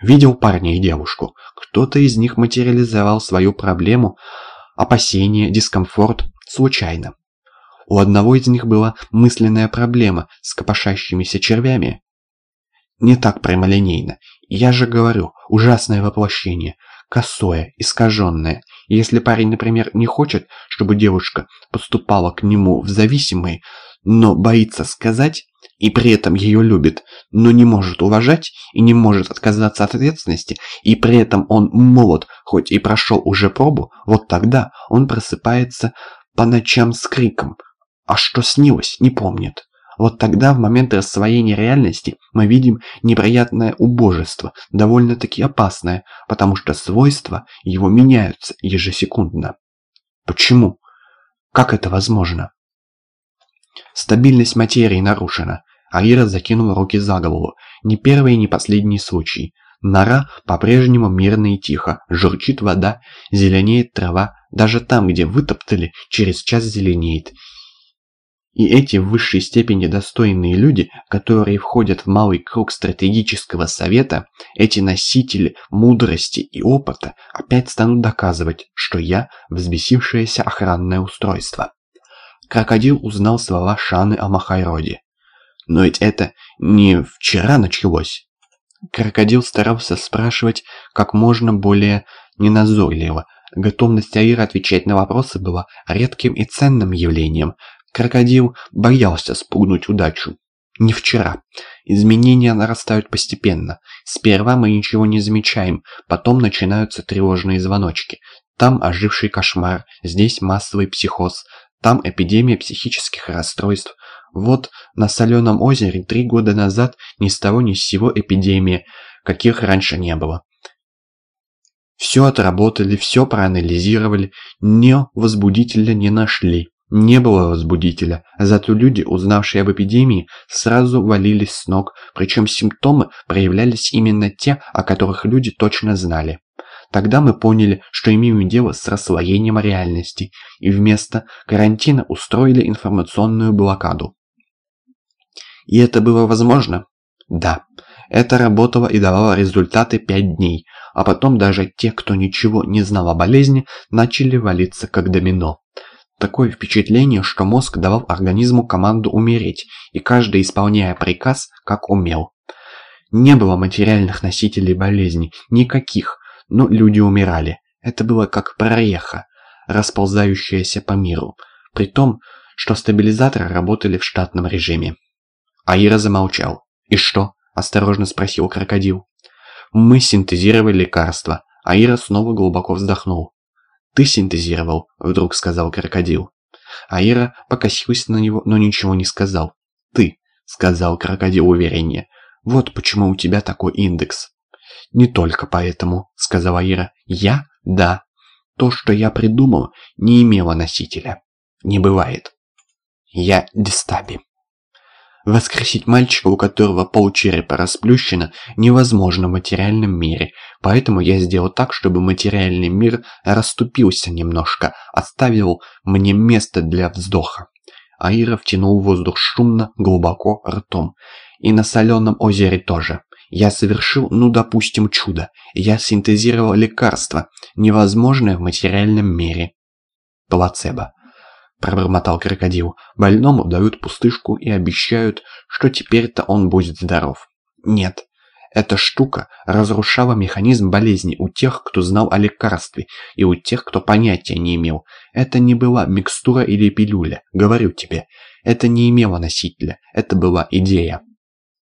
Видел парня и девушку. Кто-то из них материализовал свою проблему, опасение, дискомфорт случайно. У одного из них была мысленная проблема с копошащимися червями. Не так прямолинейно. Я же говорю, ужасное воплощение. Косое, искаженное. Если парень, например, не хочет, чтобы девушка поступала к нему в зависимые, но боится сказать, и при этом ее любит, но не может уважать и не может отказаться от ответственности, и при этом он молод, хоть и прошел уже пробу, вот тогда он просыпается по ночам с криком «А что снилось?» не помнит. Вот тогда, в момент рассвоения реальности, мы видим неприятное убожество, довольно-таки опасное, потому что свойства его меняются ежесекундно. Почему? Как это возможно? Стабильность материи нарушена. Аира закинула руки за голову. Не первый и не последний случай. Нора по-прежнему мирно и тихо. Журчит вода, зеленеет трава. Даже там, где вытоптали, через час зеленеет. И эти в высшей степени достойные люди, которые входят в малый круг стратегического совета, эти носители мудрости и опыта, опять станут доказывать, что я взбесившееся охранное устройство. Крокодил узнал слова Шаны о Махайроде. Но ведь это не вчера началось. Крокодил старался спрашивать как можно более неназойливо. Готовность Аира отвечать на вопросы была редким и ценным явлением. Крокодил боялся спугнуть удачу. Не вчера. Изменения нарастают постепенно. Сперва мы ничего не замечаем, потом начинаются тревожные звоночки. Там оживший кошмар, здесь массовый психоз, там эпидемия психических расстройств. Вот на Соленом озере три года назад ни с того ни с сего эпидемия, каких раньше не было. Все отработали, все проанализировали, но возбудителя не нашли. Не было возбудителя, зато люди, узнавшие об эпидемии, сразу валились с ног, причем симптомы проявлялись именно те, о которых люди точно знали. Тогда мы поняли, что имеем дело с расслоением реальности, и вместо карантина устроили информационную блокаду. И это было возможно? Да. Это работало и давало результаты пять дней, а потом даже те, кто ничего не знал о болезни, начали валиться как домино. Такое впечатление, что мозг давал организму команду умереть, и каждый, исполняя приказ, как умел. Не было материальных носителей болезни, никаких, но люди умирали. Это было как прореха, расползающаяся по миру, при том, что стабилизаторы работали в штатном режиме. Аира замолчал. «И что?» – осторожно спросил крокодил. «Мы синтезировали лекарство». Аира снова глубоко вздохнул. «Ты синтезировал», – вдруг сказал крокодил. Аира покосился на него, но ничего не сказал. «Ты», – сказал крокодил увереннее. «Вот почему у тебя такой индекс». «Не только поэтому», — сказала Ира. «Я? Да. То, что я придумал, не имело носителя. Не бывает. Я Дистаби». Воскресить мальчика, у которого полчерепа расплющено, невозможно в материальном мире, поэтому я сделал так, чтобы материальный мир расступился немножко, оставил мне место для вздоха. Аира втянул воздух шумно, глубоко, ртом. И на соленом озере тоже. Я совершил, ну допустим, чудо. Я синтезировал лекарство, невозможное в материальном мире. Плацебо. Пробормотал крокодил. Больному дают пустышку и обещают, что теперь-то он будет здоров. Нет. Эта штука разрушала механизм болезни у тех, кто знал о лекарстве, и у тех, кто понятия не имел. Это не была микстура или пилюля, говорю тебе. Это не имело носителя, это была идея.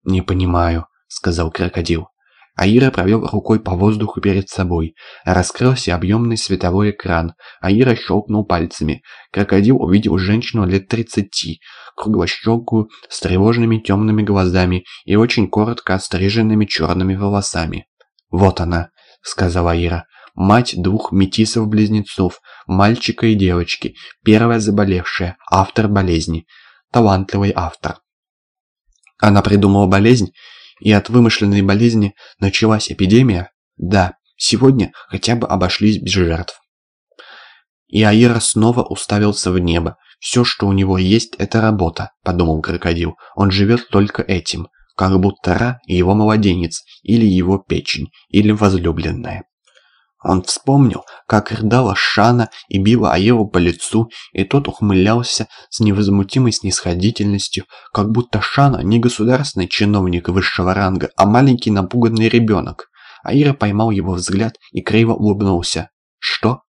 «Не понимаю», сказал крокодил. Аира провел рукой по воздуху перед собой. Раскрылся объемный световой экран. Аира щелкнул пальцами. Крокодил увидел женщину лет тридцати, круглощекую, с тревожными темными глазами и очень коротко остриженными черными волосами. «Вот она», — сказала Аира. «Мать двух метисов-близнецов, мальчика и девочки, первая заболевшая, автор болезни, талантливый автор». Она придумала болезнь и от вымышленной болезни началась эпидемия, да, сегодня хотя бы обошлись без жертв. И Аира снова уставился в небо. «Все, что у него есть, это работа», — подумал крокодил. «Он живет только этим. как будто Ра его младенец, или его печень, или возлюбленная. Он вспомнил, как рыдала Шана и била Аеву по лицу, и тот ухмылялся с невозмутимой снисходительностью, как будто Шана не государственный чиновник высшего ранга, а маленький напуганный ребенок. Аира поймал его взгляд и криво улыбнулся. «Что?»